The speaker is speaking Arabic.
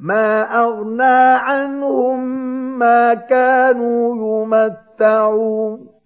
ما أغنى عنهم ما كانوا يمتعون